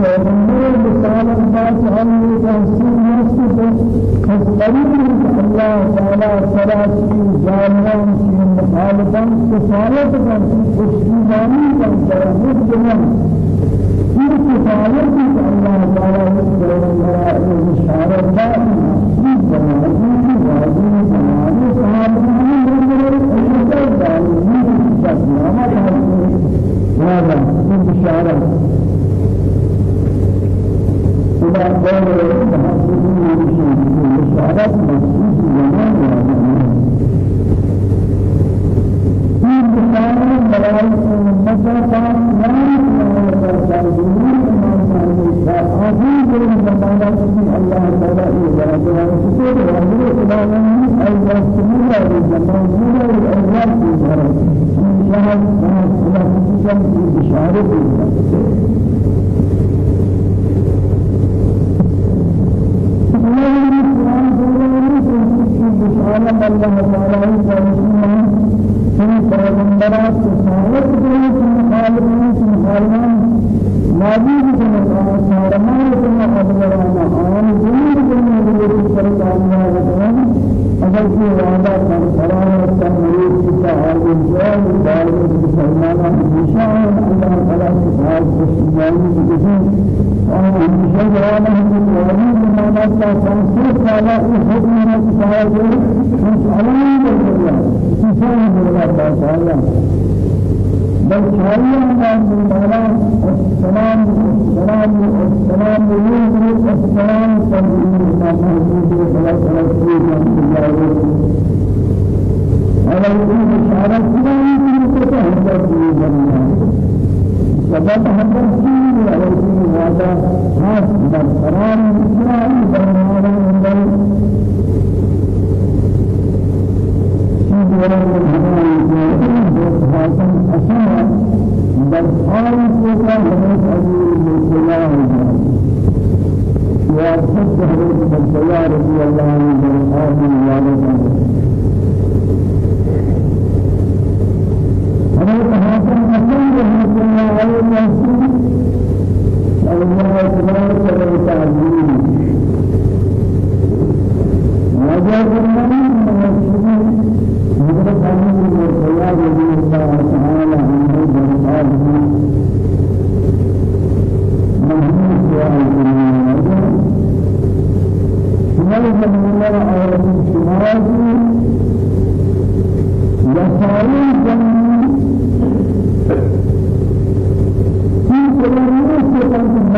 مثال الله تعالی تحسین مسجد از قریب الله تعالی سراسی جانان کی مخالفان کفایت کرتی خوشبینی کرتی مجمع این کفایت کی الله تعالی پیغمبر اشاره دادی این زمانی کی واجب زمانی صحابه من دادی این شخص هذا من بشارة بشارة مخصوص زمان في بشارة مدرسة آخر من الله تعالى إذا الله تعالى أي رسول الله زمان الله أيام شهر الله خصوصا في بشارة بشارة مدتا تنسیق والا اس حکم میں سوال جو اس علم میں بولا اسے بولا تھا سوالا بل چاہیے ہمارا زمانہ السلام السلام السلام علیکم السلام تنظیم کا موجود ہے بلا تنسیق من اور یہ بشارت کی ہے کہ ہم کو بننا سبب ہم على كل هذا خاص بالقرآن الإسلامي بالمعنى في دورة الحاكم أسمع بالحال سوى حضرت أبي السلام وأحب حضرت السلام رضي الله عنه بالحاكم والد حضرت حاكم أسمع رحمة الله عليه الله تبارك وتعالى وجاء من المسلمين حضرت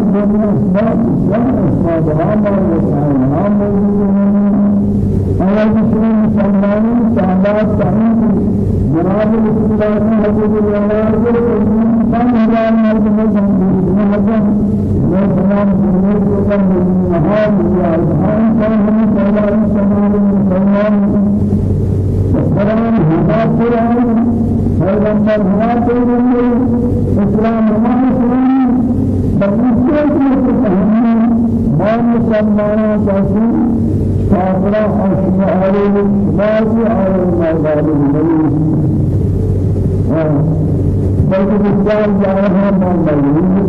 ہمارا دنیا اسباب اسباب اسباب ہم اور ہم اور مسلمانوں سعادت تعین جناب صلى الله عليه وسلم كان هذا مرد مرد ما تمام جنود وكان مهان يا إبراهيم كان هم صلى الله عليه وسلم مسلمان القرآن هذا القرآن هذا هذا القرآن إسلام ما إسلام بقيت ما مسلمان كاسين كافرا أشياء عليه ما في عليه ما ظالم بلکہ بسیار جاہاں مان مجید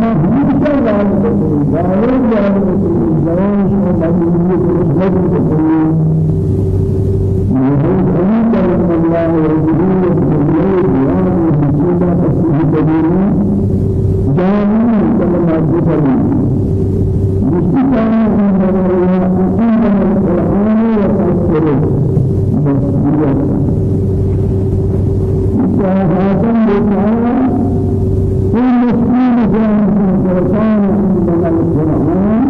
ما ہم سے جان کو جان جان کو جان شو مجید کو مجید کو مجید کو اللہ ورسوله بالله بيان بسيطة تصديق كبيرة جامع كما مجد مستقام من القرآن وتفسيره بس وهذا الكلام المسلم جاء في القرآن عندنا القرآن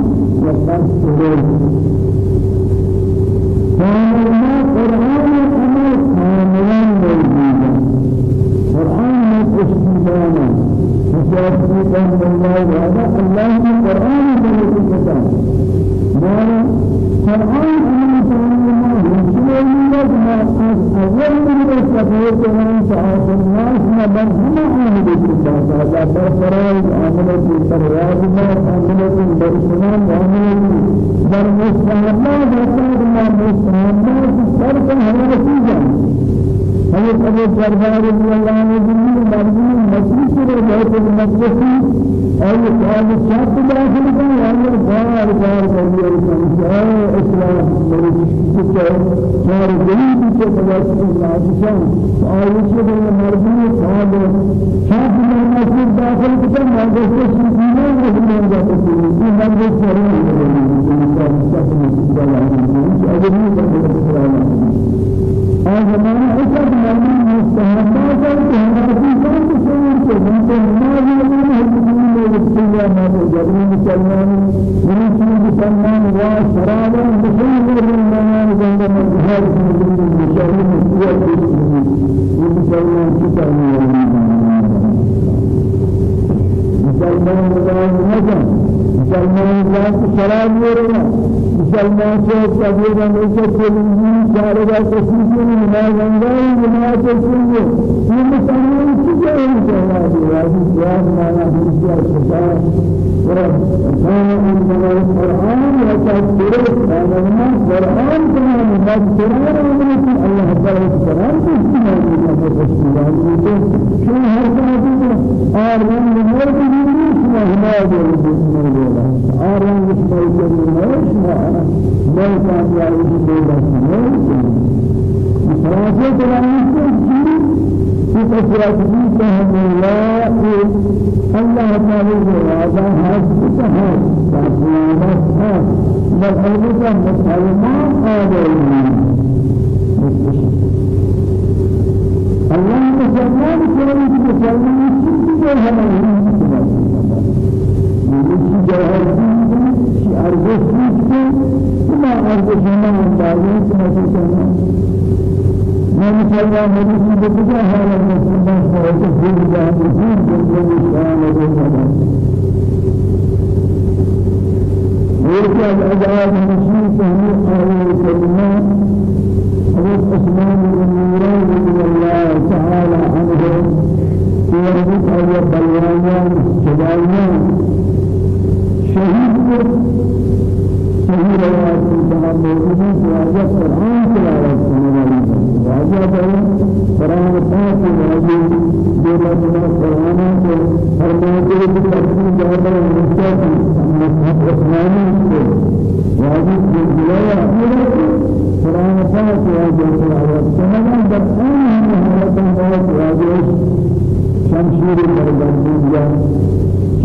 فهذا استدامة فتصديقا بالله وهذا الله القرآن بلغة قرآن أمين سلام الله ما أول من السبب من سعادة الناس ما بنهم عن ذلك هذا فرائض عملة فرائض ما عملة برسمان عملة برمستحبات وصار ما مستحبات فرق هذا سيجا حضرت ابو الدرداء رضي الله عنه مرضي مسجد سے بہت مجلسی اور قال شاب داخل کا اور بار بار کہیے انسان اسلام میری کچھ چار دین کی بات نازشان اس کے مرضی قال شاب مسجد داخل مجلس سے سینا نہیں جاتا ہے یہ مجلس سے انسان شاب مسجد داخل کا اجر اور ہمارا ایسا شعور کے بنتے نماز میں حکم میں رسول اللہ جبری مسلمان مرشد مسلمان و شراب مسلمان مسلمان جنگ میں جہاد کی مشاہدہ مسیحیت کی مسلمان کی تعلیم مسلمان مدار نجم شراب ورنا مسلمان سے تبلیغ میں سے کوئی چارے کا کسی سے نماز انگاری نماز سنگے یہ مسلمان کی جائے جواب ہے جواب مانا ہے شفا ورب كان من القرآن وتذكر هذا القرآن كما مذكر من الله تعالى القرآن استعمال من الرسول شو هذا آرمان من الدين ما هذا آرام بسمای جنوش ما ما كان يعيش بلا مراجعة كلامه في تفسير فهم الله الله تعالى هذا حسب هذا تعلمات هذا بل هذا مسلمان هذا الله مسلمان كلام مسلمان شيء هذا یکی جواهر کی ارزش نیست ما ارزش ما اندازه کنیم ما مسلمان همیشه به کجا حال مسلمان باید خود جان خود جنگل شان و جنگل یکی از عجایب مسیح فهمی آیه کلمه حضرت عثمان بن نوران رضی الله تعالی بلوانيان شدائيان شهيد شهيد روایت انتہا موجودی واجہ قرآن تلاوت کرنے والی واجہ بھائی قرآن پاک واجہ دینا بنا قرآن کو ہر موجود کی تفسیر جاتا ہے مستقبل عثمانی کو واجہ کی جلوہ قرآن پاک واجہ تلاوت کرنا درآن حالت واجہ شمشیر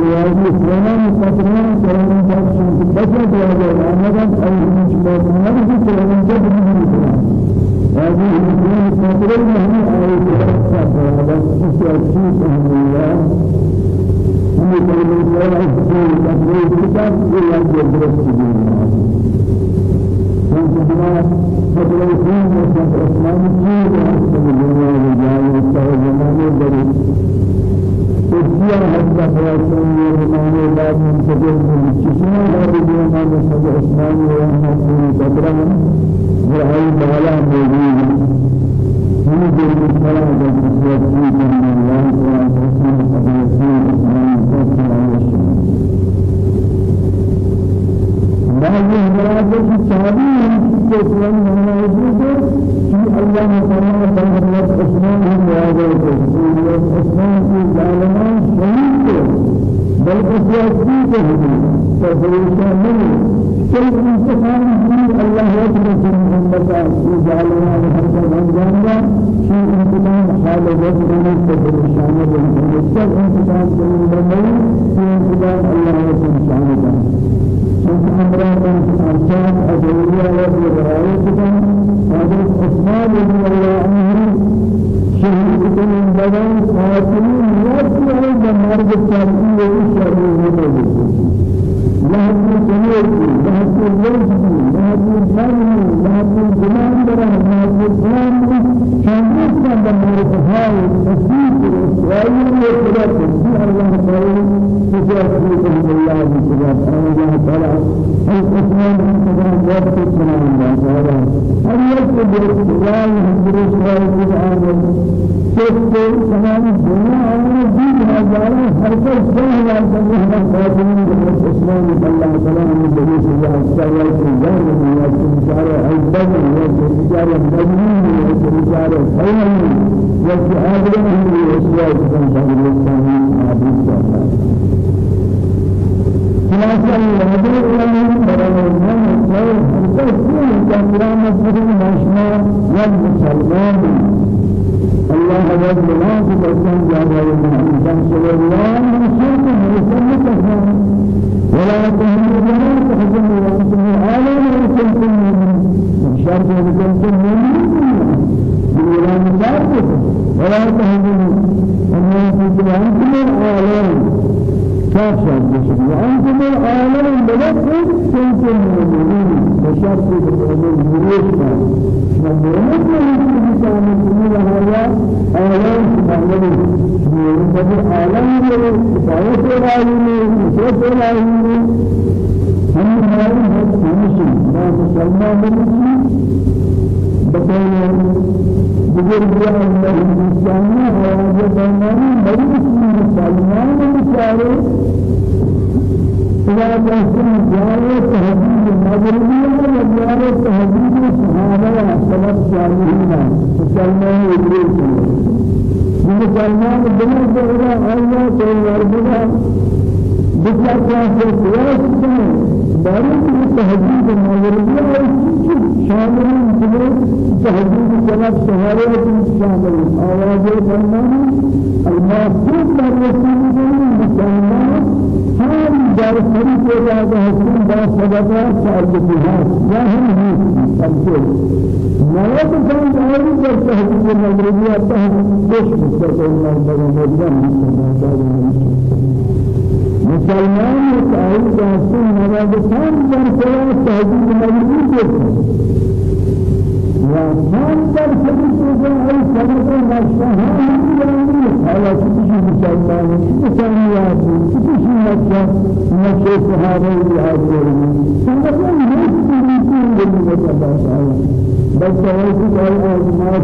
بربندی شوازي فلان فتران كلام جالسين بس جواب أنا أي مش ما نرجع كلام جد هذه الإنسان فتران هم أي جالس هذا سياسي الله هم كلام الله في تفسير كتاب الله فترة الدين وفترة الإسلام كيف يحصل الدنيا وجاء يستوى زمان الدرس تجزية حتى فيكون يرمان بعد من سجل من كسنا بعد يوم من سجل عثمان وأنا من بدران وهي بالا موجود هم جل الصلاة والسلام من الله تعالى رسول الله عثمان صلى الله عليه وسلم بعض المراجع الشعبي يقولون أنه يقول في الله تعالى بحرمة عثمان هم واجب عثمان في ظالمان شهيد بل سياسي كهدي فبريشان منه كل انتقام في الله يقدر في محمد في ظالمان هذا الجانب شيء انتقام حال وجه من فبريشان منه كل انتقام من في انتقام الله يقدر أمران أرشاد أدوية وبرائتكم حضرت عثمان رضي الله عنه شهيد من بدن قاتلين يأتي عند مرض التاريخ والشرعي لهذه الجنود لهذه الوجه لهذه الفن لهذه الجمال لهذه الفن شامل من مرض هاي التسليم والإسلام أيام يقرأ تسبيح الله تعالى تسبيح الله سبحانه الله تعالى الإسلام سبحانه وتعالى سبحانه الله تعالى هل يكتب الله يهدر إسرائيل العالم تسبيح تمام الدنيا أمر الدين هذا هر کوئی سبحانه الله سبحانه وتعالى الإسلام الله تعالى من جميع الله تعالى الجار من الجار أيضا من الجار مجنون من الجار خير والجهاد من الأشياء كان شامل الإسلام عبد الله خلاصة الهدي إلى من برنا من الخير التسليم كرامة بدون مشنا والمسلمان الله عز وجل تسلم جابر الإنسان صلى الله عليه وسلم يسلم ولا تهمل ولا تحزن وأنتم عالم وكنتم من شر وكنتم من ولا مسافر ولا تهدوا أن يكون أنتم العالم كافر بشر وأنتم العالم بلغت كنتم مؤمنين بشرط المؤمن مريش مؤمن من كان من هذا عالم سبحانه من عالم كفاية العالم كفاية العالم هم هذا هم ما مسلمان بطل بزرگان مهندسانی و زبانانی مریض مسلمان بیچاره خدا قسم جاره تهذیب مغربی و جاره تهذیب صحابه و سلف صالحین مسلمان ادریس مسلمان بنا جرا آیا تو وربنا بچا کاسه قیاس کنه تهذیب مغربی و شامل تهذيب سلف سهارة شامل آواز فرمان المعصوم در رسول مسلمان هم در طریق جاده هستن با سبب سعادتها ظاهر نیست تمثيل نوات كان دائما در تهذيب المغربية تهذيب خوش مستقل الله بغمرنا مسلمان متعهد هستن نوات كان در تهذيب المغربية وكان در سبيل الله سبب الشهادة على كل مسلمان مسلمات كل مكة مكة صحابة الأول سبب المسلمين من الله تعالى بس هذا قال الناس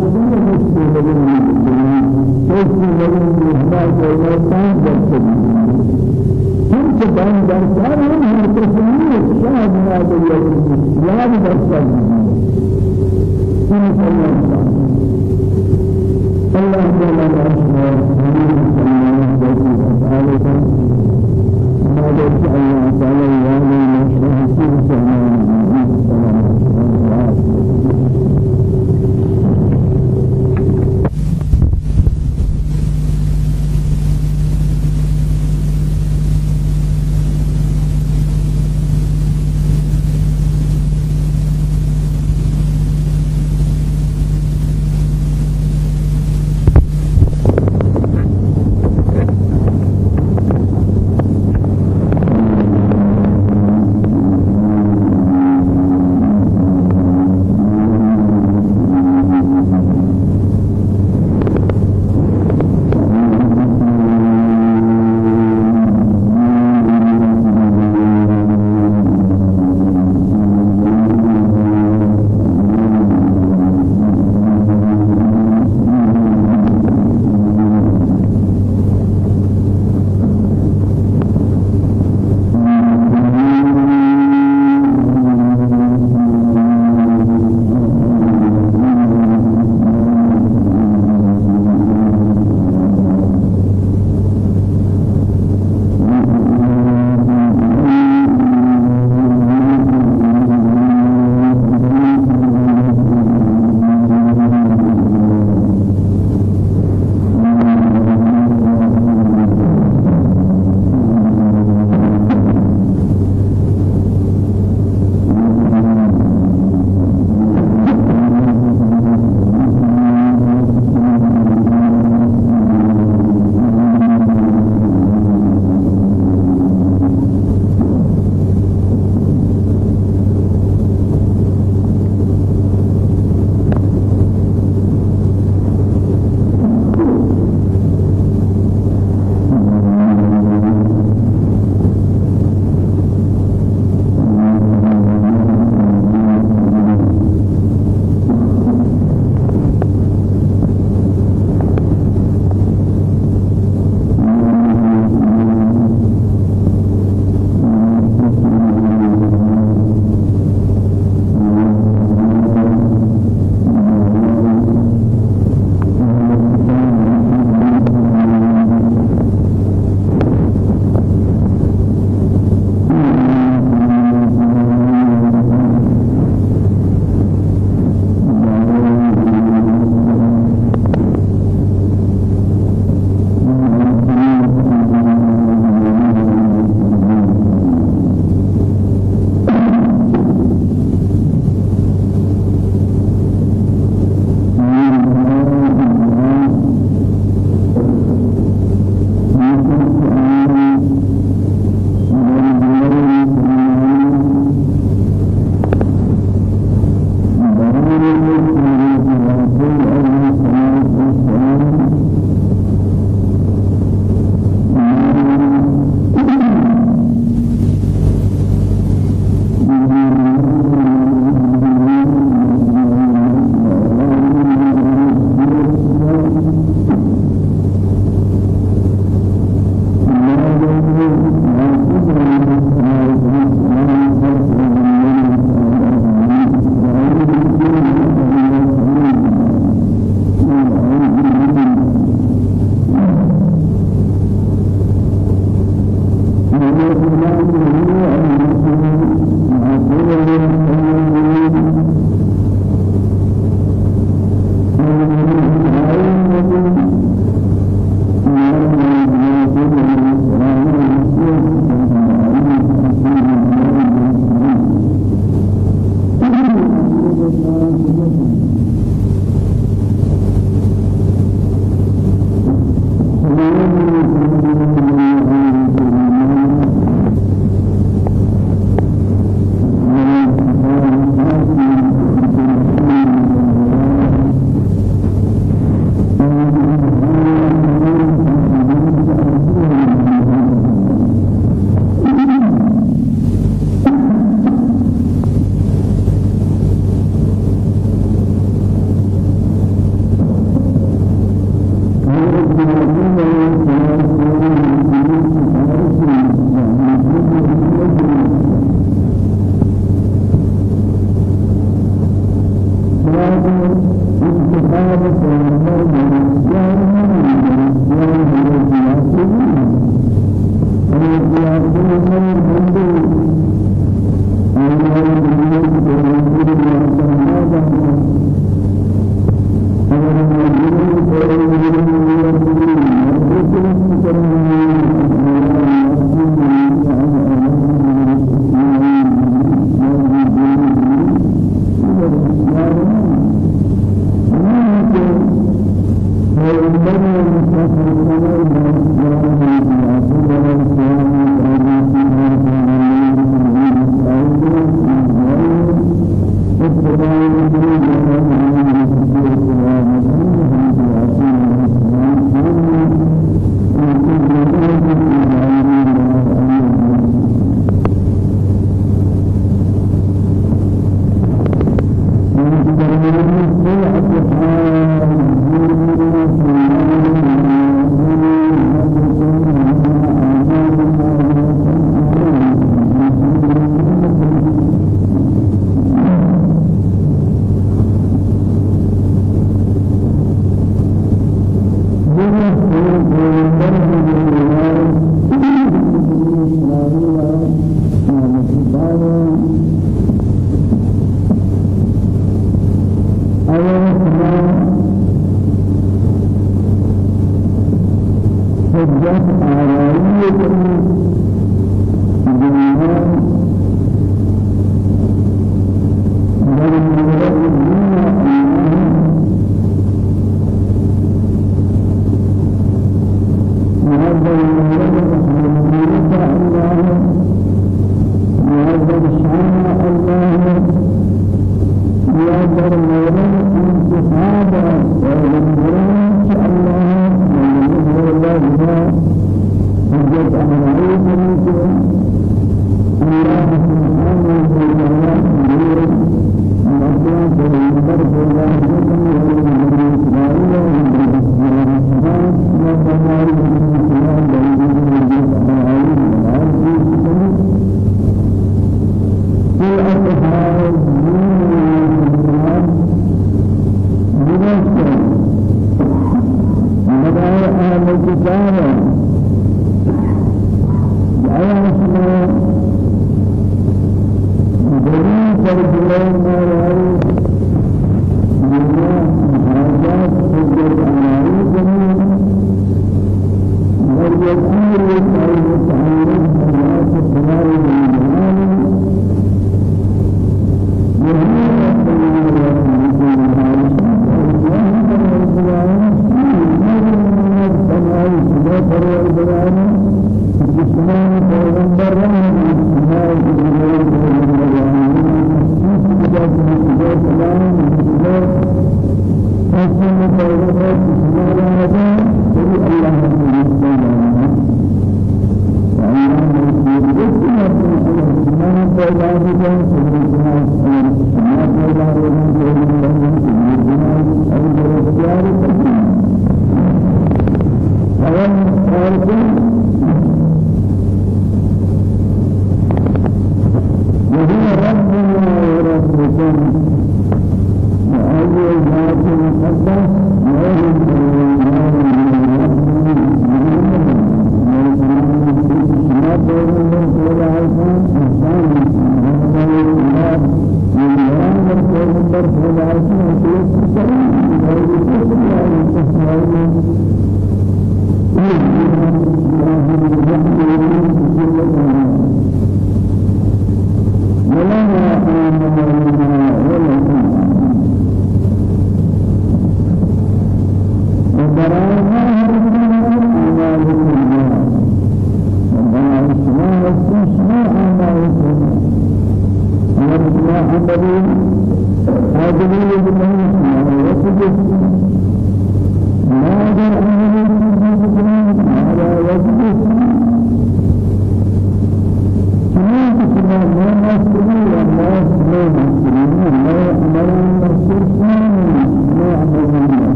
من المسلمين مسلمين ما جاءوا كان هم كان در سال هم مسلمين شاهد هذا اليوم يا در الله جل وعلا ما الله تعالى الناس جمعا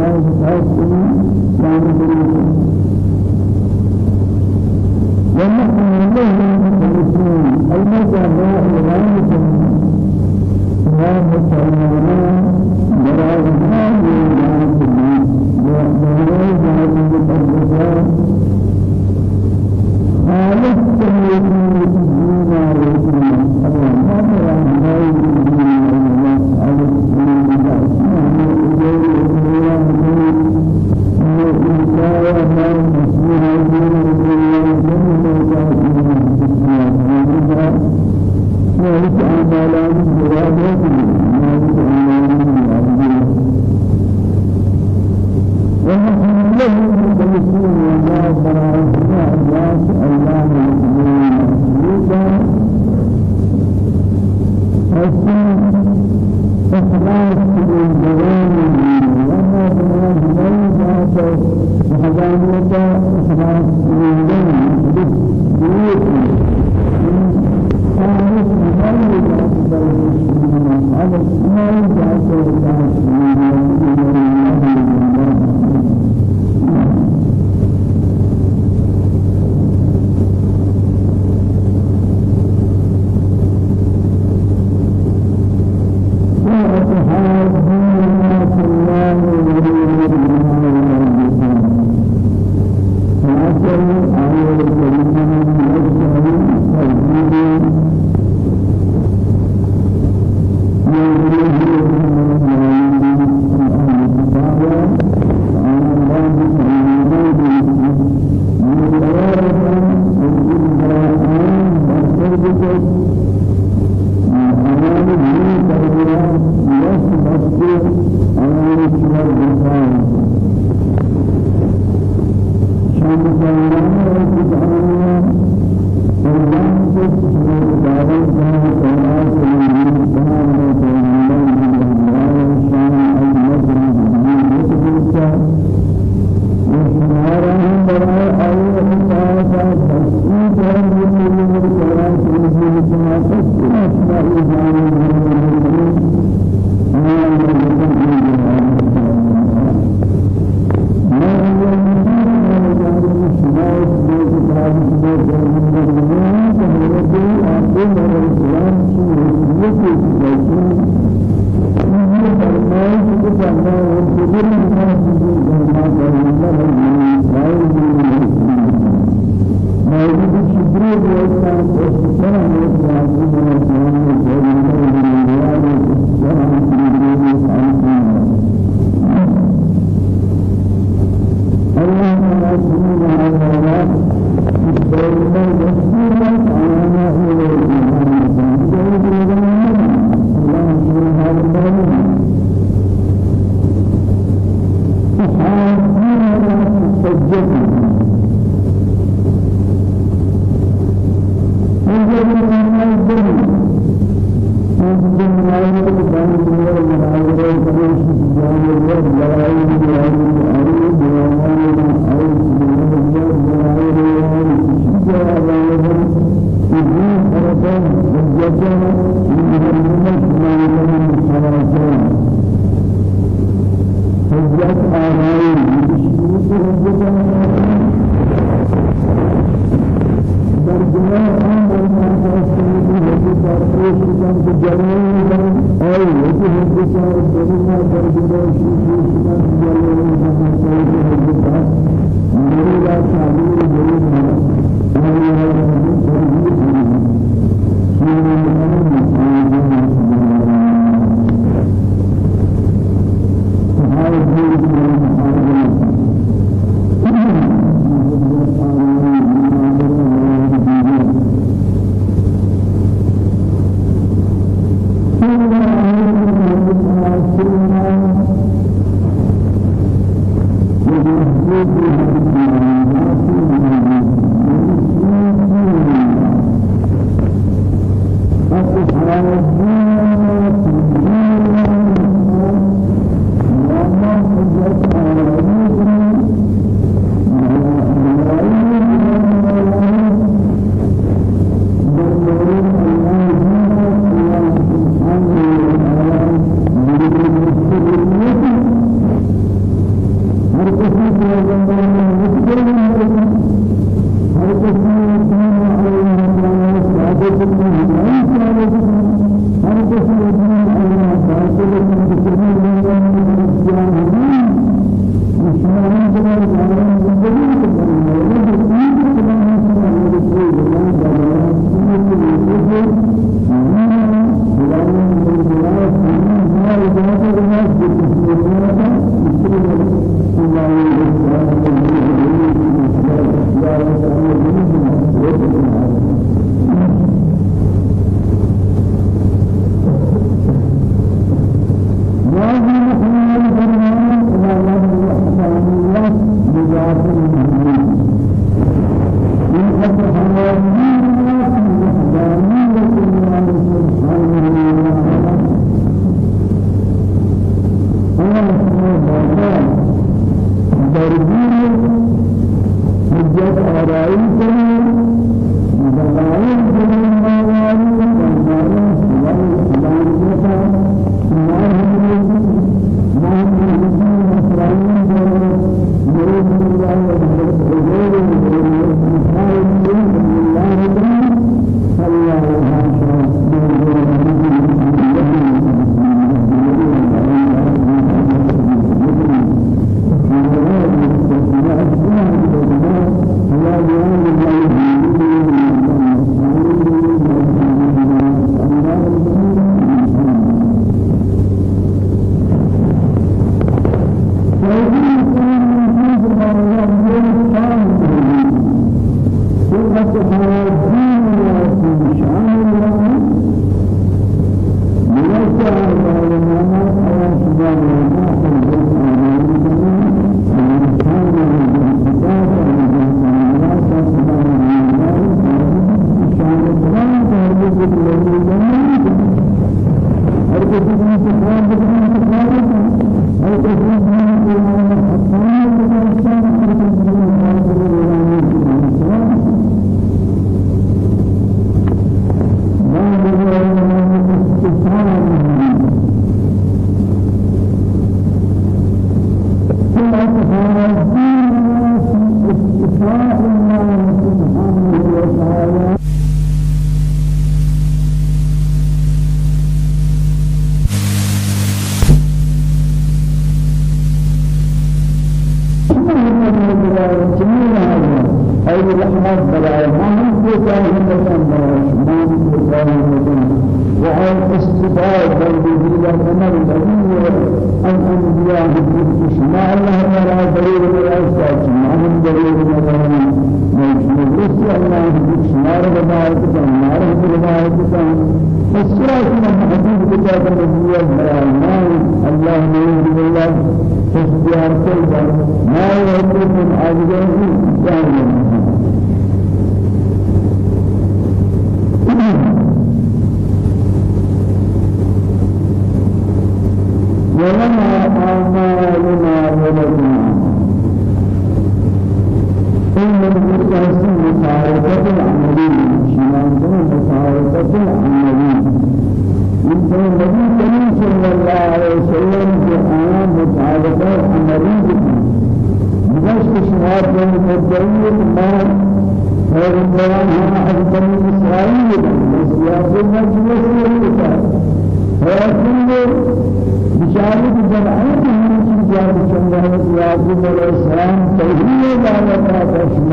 ساز ساز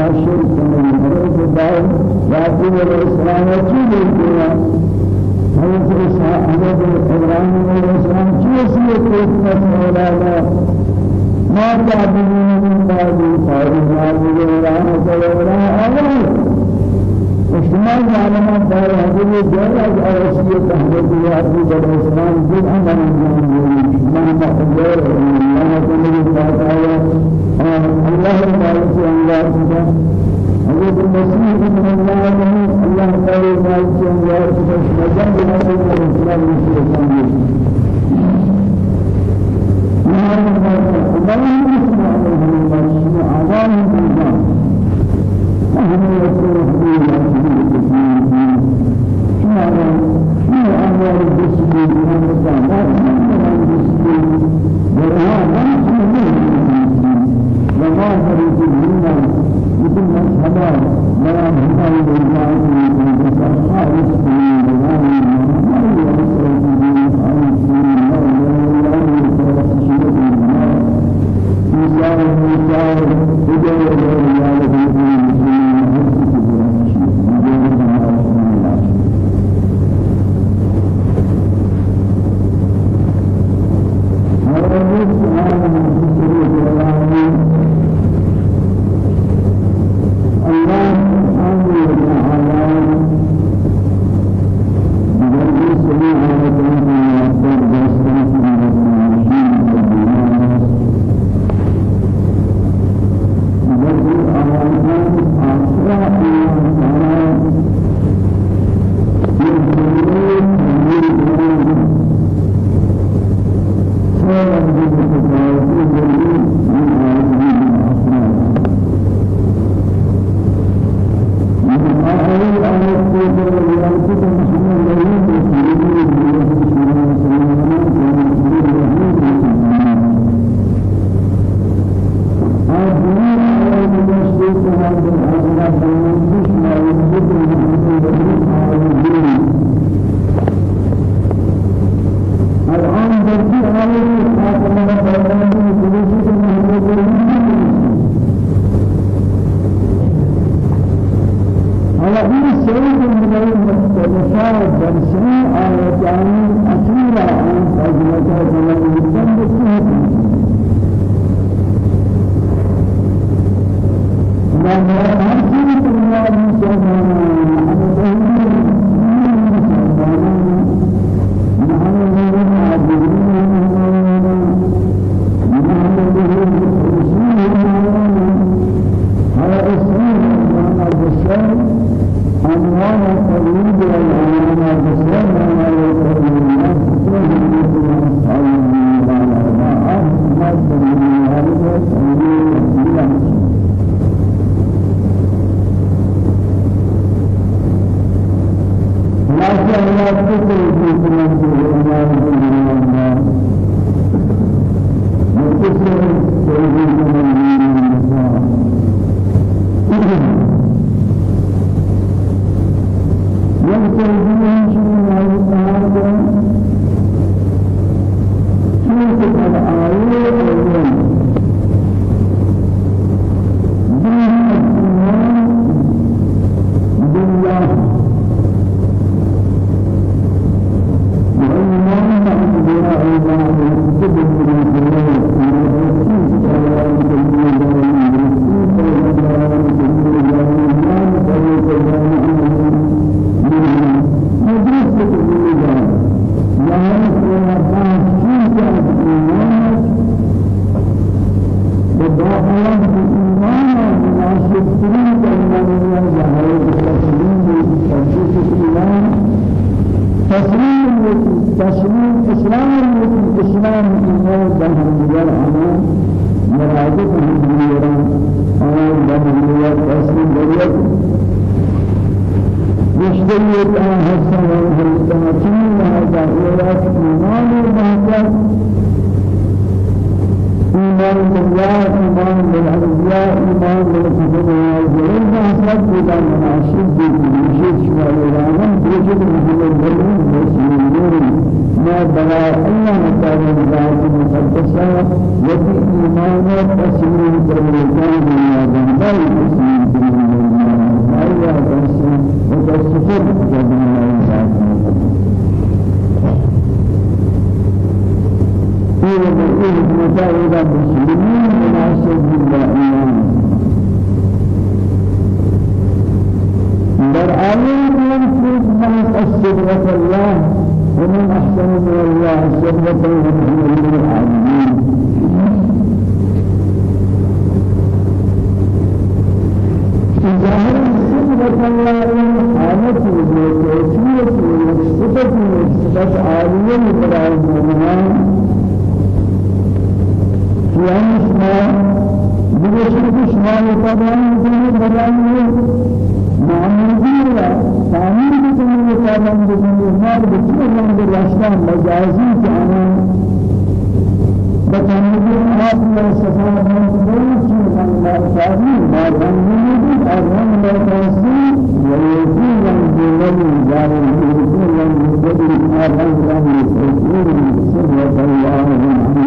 عاشر سنة مرد دار راتب الإسلام وكيل الدنيا حيث إسلام أحمد إبراهيم الإسلام كيسي يتوقف مولانا ما تعبدون من بعد خارج هذه الرحمة والرحمة أولا وشمال العلماء دار هذه الدولة الأرسية تحدث لأبي بن إسلام جزء من الإسلام من مقدار من الله تعالى من تسليم إسلام الإسلام إيمان بهم ديار أنا مرادف من ديار أنا بهم ديار تسليم ديار مشتريت أن حسن والهلتمتين هذا إيراد إيمان ومهجر إيمان بالله إيمان بالأنبياء إيمان بالكتب والجليل حسب إلى مناشد بيجيش والإيمان بيجيش محمد بلين مسلمين ما بلا الله تعالى ذات مقدسة يدي إيمان تسليم بالمكان من بل تسليم بالمكان أيها تسليم وتسفر جميع ذات في وضعه متعودة بالسلمين مناسب بالإيمان در آية من فوق من السبرة الله ومن أحسن من الله سبرة ومن العالمين ظاهر سبرة الله حالة وكيفية وصفة وصفة عالية لبراء المؤمنين يعني شما بوشك شما يتبعون كل برامج معمولين لا تعمير بكل يتبعون بكل مال بكل من بالرشدان مجازي كأنا بتعمير آب من سفر من كل شيء من لا تعمير ما تعمير أرهم لا تنسي ويكون من جنب جاري ويكون من جبل أرهم لا يسير سبحان الله وبحمده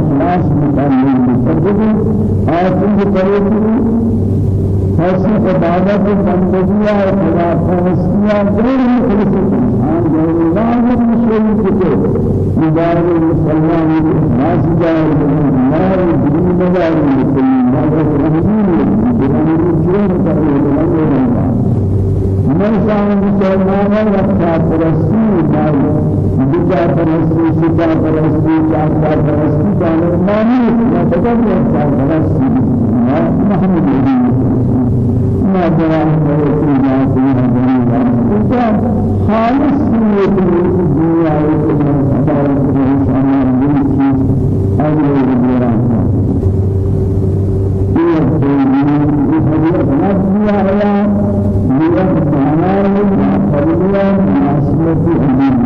إخلاص متعلق بالتوحيد آخر طريقه حسن عبادت بندگی اور خدا پرستیا غیر مخلص آن غیر الله مشرک کے مدار مسلمان ناس جار نار دین مدار مسلمان مدار رحمین بدن جرم کرے من شان مسلمان رفتا پرستی مال بجا پرستی سجا پرستی چاہتا پرستی جانب مانی ما بدل رفتا پرستی ما محمد ما جرام پرستی جاتی ہے خالص نیت دنیا کے خدای کے شان دل کی اگلے جرام یہ ہے یہ ہے دنیا ہے یہ ہے فضل مناسبت امین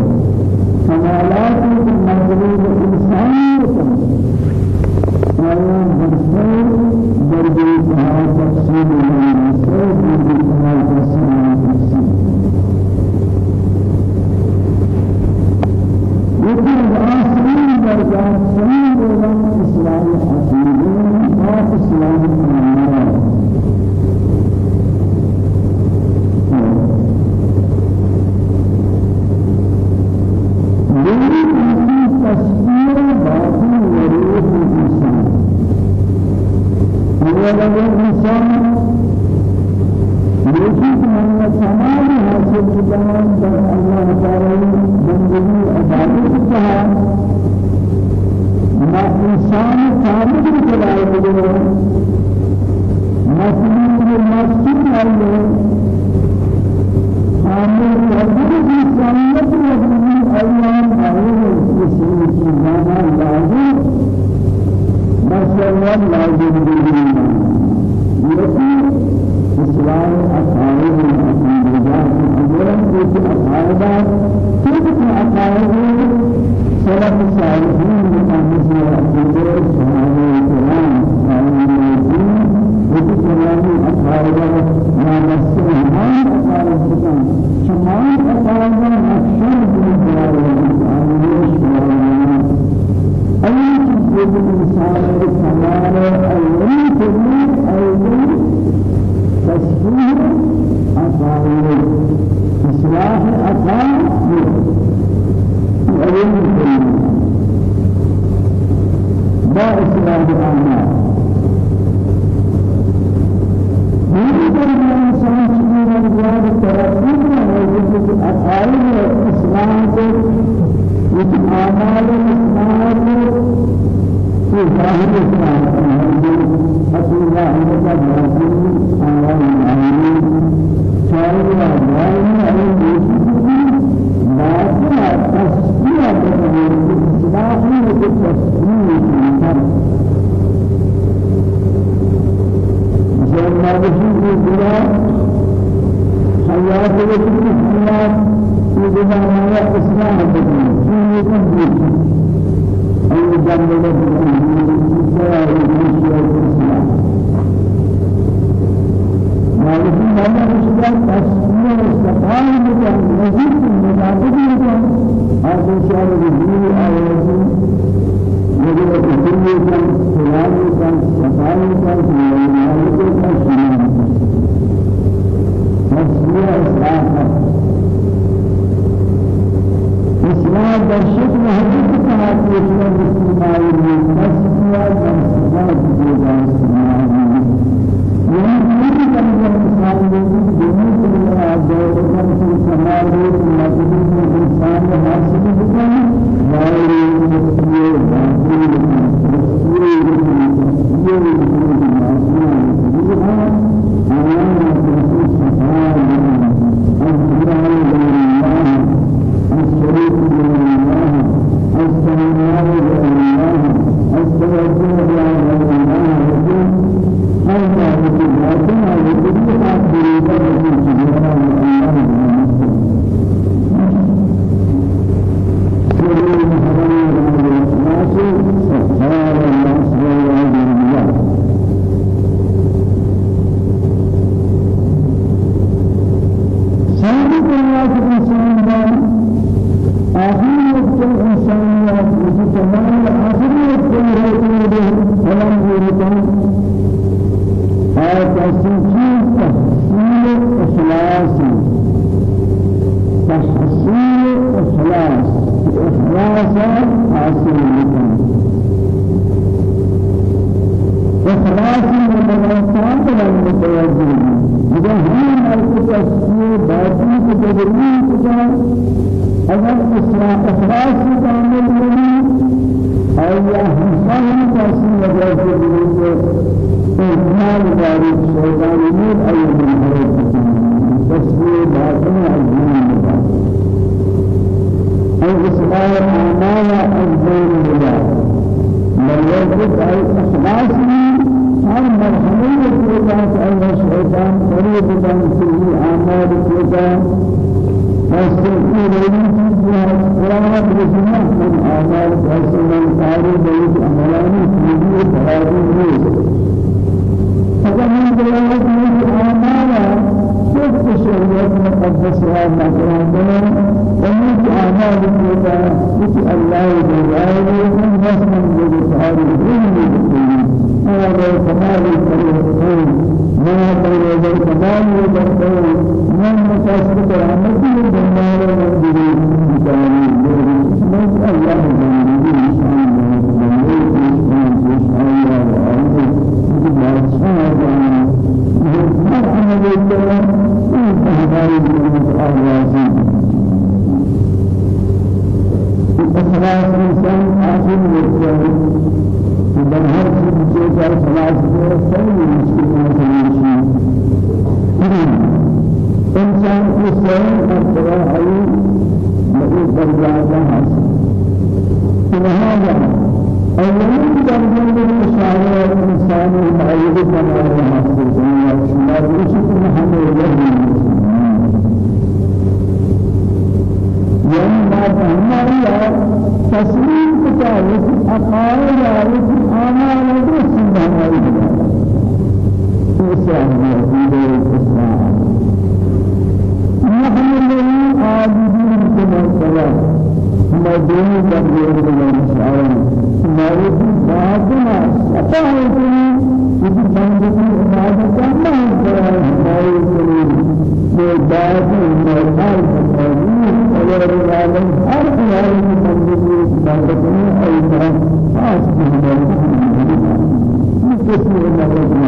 من الصالحين فلا يشرك بالله معه نبيه السيد كمال المسلم إنسان ما كمالات الإنسان عامة كمال كمالات المطلوب الإنسان ولا برسول ولد الإنسان يجب أن تمام حاصل تمام الله تعالى بندگی عبادت کہا ما انسان ثابت کرائے مجھے مسلم کے مسجد والے عامل ربی کی سنت میں اللہ تعالی کے سنت میں لازم اعتقاد لازم بالإيمان يكون إسلام أقارب الأقارب أولا في أقارب كيف أقارب سلف الصالحين متعمسين أقارب الصحابة الكرام الصالحين وفي كلام أقارب ما عن أقارب شمال أقارب إصلاح أعمال من الإنسان شيء من الجواب الترقي ويجب أقاويل إصلاح أعمال الإسلام في ظاهر الإسلام أقول الله لك برسول الله العالمين شاهد الله بالإسلام وبالتسبيح مثل ما بشيء حياة الإسلام في زمانه إسلام بدين يكون أي أو الإسلام مالك الله رسول تسمية استقامة بجان مزيد من مطابق بجان هذا شعر الدين آياته مجرد الدنيا كان سلام كان صفاء كان تسمية استقامة إسلام در شکل حقیقت کہا کہ اسلام مسلمان مسیحا در سبب دیگر مسلمان یہ نہیں کہ ہم انسان لوگ دنیا کے لیے آزاد ہیں کہ سماج میں مسجد میں انسان حاصل ہوتا ہے بس الله جزاء من حسن جزاء الدين هذا كمال الكريم ما بين الكمال والكريم من مسافر رحمته بالنار عبادت میں ایسا خاص ہمارے کی قسم عبادت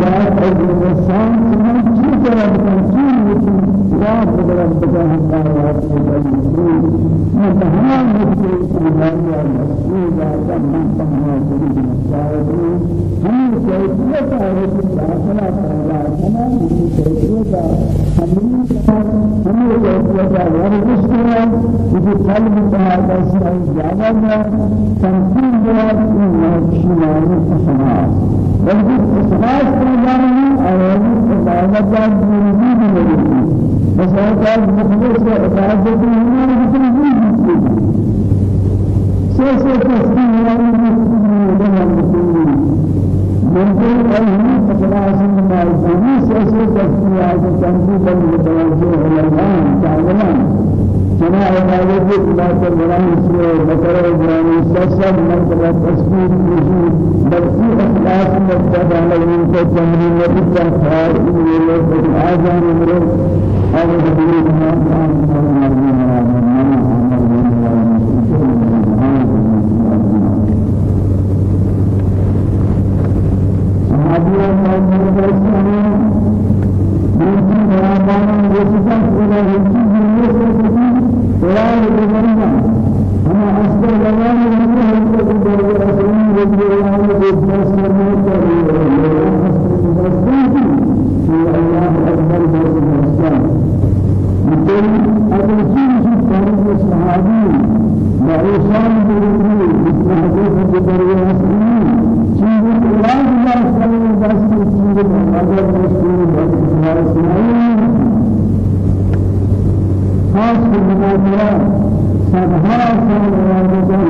ذات الإنسان سمع شيء كلام كنشين وراء بدرم بدرم كارات بدرم من تمام مجلس إيمانية مسؤول ذات من تمام مجلس شاهدين هم كيفية تعرف داخلة تعالى تمام كيفية هم هم كيفية ورزش كلام في قلب تعالى سعي جانا تنفيذ بلاد إن شمال الإخلاص بلکہ إخلاص کرنے اور عبادت کا موجود نہیں بس ہے مخلص کا عبادت نہیں ہے لیکن یہ سے سے تسبیح ہے ممكن أن إخلاص ما يسمى سے سے تسبیح ہے تنفيذ بالمتوجه إلى الله تعالى سنا ہے کہ اللہ تعالی نے مسرور مسرور جان سسب من کا تصویر کی بلکہ اخلاص میں تب ہم نے ان سے جنبی میں بھی تنخار ان لوگوں کو آجان عمر اور حضور امام خان صلی اللہ علیہ وسلم نے Thank you. قرآن بجنة أنا أصدر لنا من هذا الدرجة رسول الله بجنس من في الله أكبر بجنس الإسلام مثل أبو سيد كان الصحابي بن مثل حديث بدرجة رسول شيء الله الله سبحانه وتعالى آئی مشکلہ أن خاص بالمناظرة سبحان الله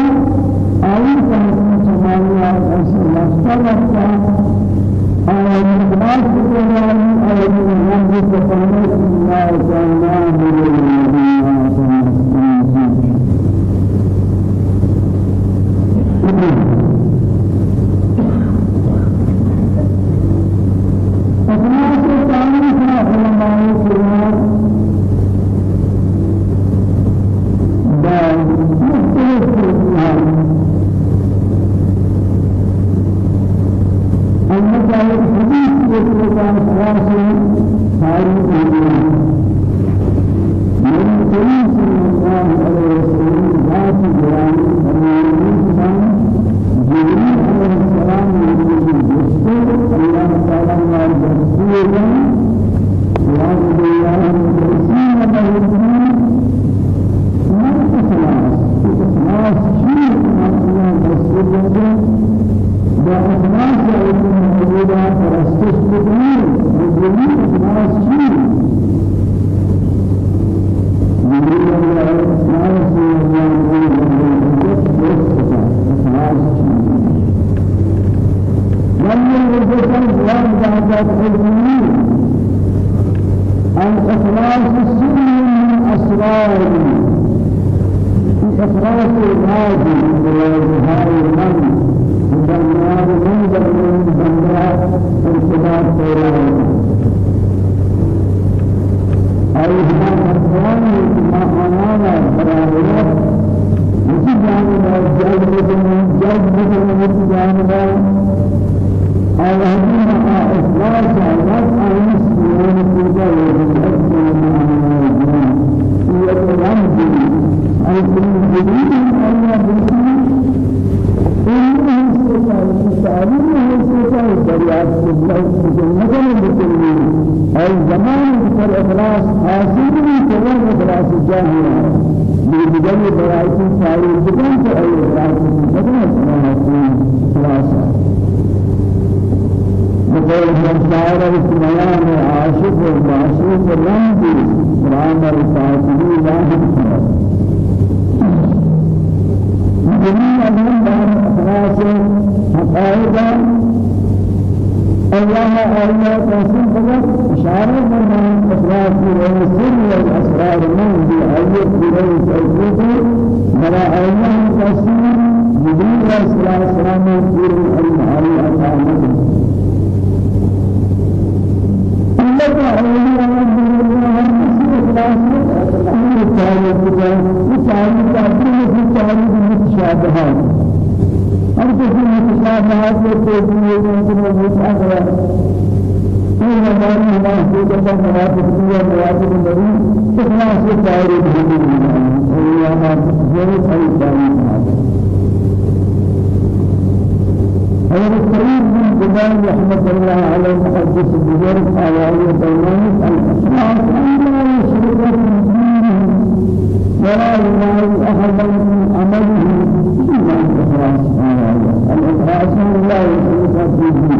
سمایا ایسے لفظہ لفظہ آئی مقبال زمان پر اخلاص حاصل بھی کریں اخلاص جاہی بیجن برائیتی سائر دکن سے اے اخلاص سکنے سناتی خلاص سائر مصدر اسمیان عاشق و معشوق رنگی رام الفاتحی لاحق جميع من اخلاص حقائق الله أعلم تنسل فقط إشارة فرمان أسرار سورة السر والأسرار من ذي آية سورة السلسلة مرا أعلم تنسل مدير أسرار سلام سورة المعالي أسامة إنك أرنا الله ہر کسی انتشار بہت لوگ کو دیے جن سے میں وسعت ہوا یہ ہماری ہماری کا سماج ہے مواجب نبی کتنا سے دائرے میں ہے یہ ہمارا جو صحیح دائرہ ہے اور قریب من جبال رحمت اللہ علیہ محدث بزرگ آوائی بیانی الاسلام اللہ شرکت مسلمین ولا يمال أحدا من عمله إلا الإخلاص معصوم الله سبحانه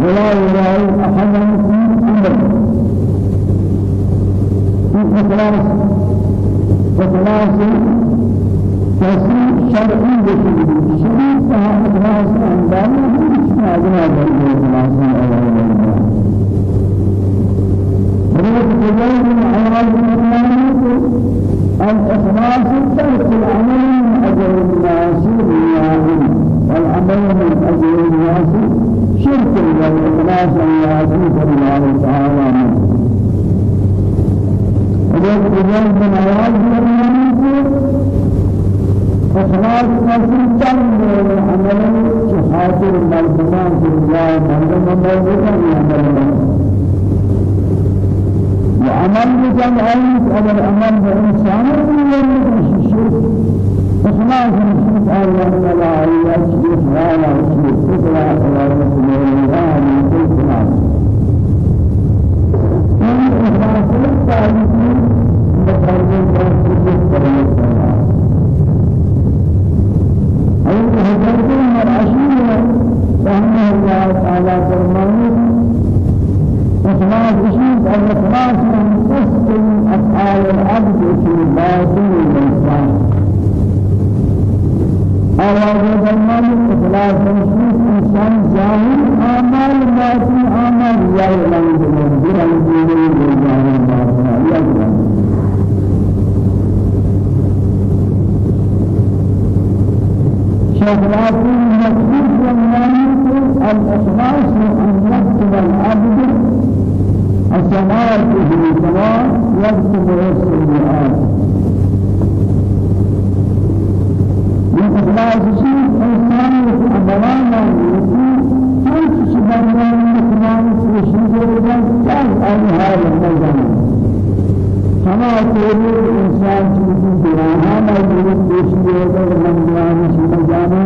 ولا يرى أحدا في أمر في إخلاص إخلاص تصريف شرعي بشيء شريف فهم إخلاص أندام مش معلومة بين إخلاص الله ولكن يجب ان يكون هناك اخلاص ترك العمل جان عالم اگر عمل به انسان میگن کوشش اخلاص مسلم الله تعالی أجل حالا أجل اخلاص الله أجل Allah'a emanet olun. أفعال العبد في باطن الإنسان آواز زمان إخلاص من إنسان ظاهر أعمال باطن أعمال يا إلهي من جرى الدين والجاهل باطن يا إلهي شغلات المكتوب والمعنى الإخلاص من يكتب العبد السماء في السماء يكتب السيئات من إخلاص شيء إنسان أمرانا هل سبحانه وتعالى في شيء كان أن هذا المجال سما کوئی انسان چیزی جہاں میں جو پیش کیا ہے ہم جان سے جانے